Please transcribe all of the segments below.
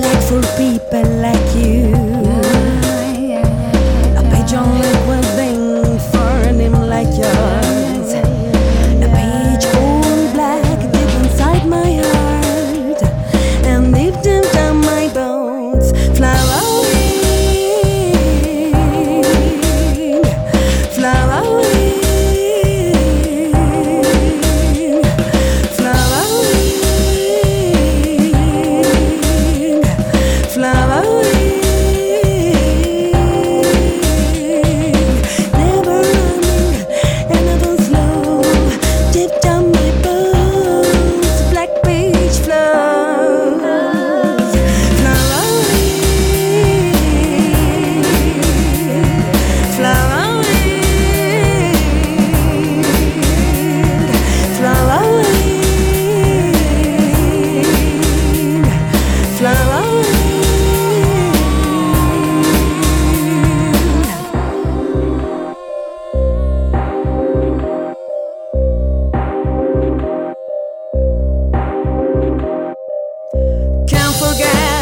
black for people like you. forget.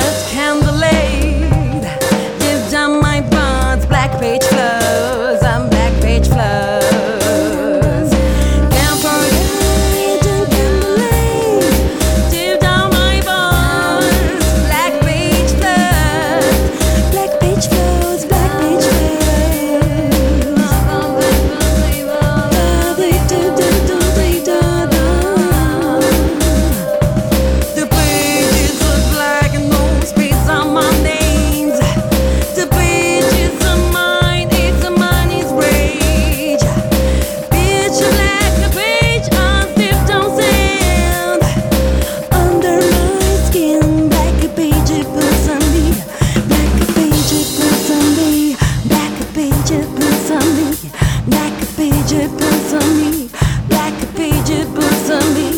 Boots on me. Black page boots on me.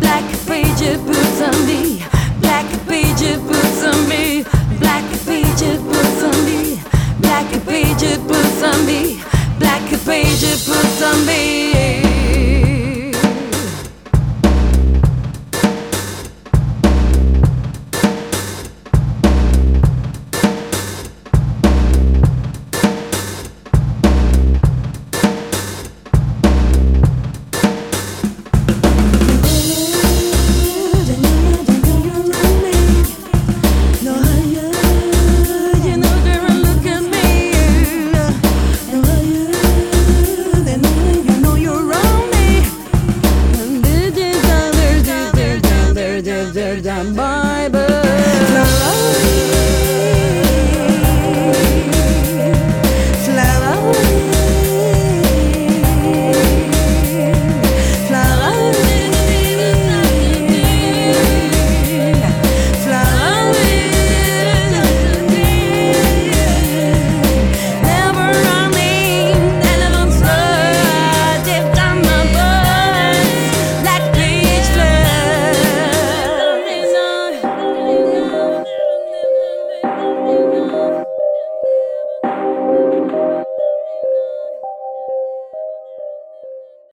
Black page boots on me. Black page boots on me. Black page boots on me. Black page boots on me. Black page boots on me.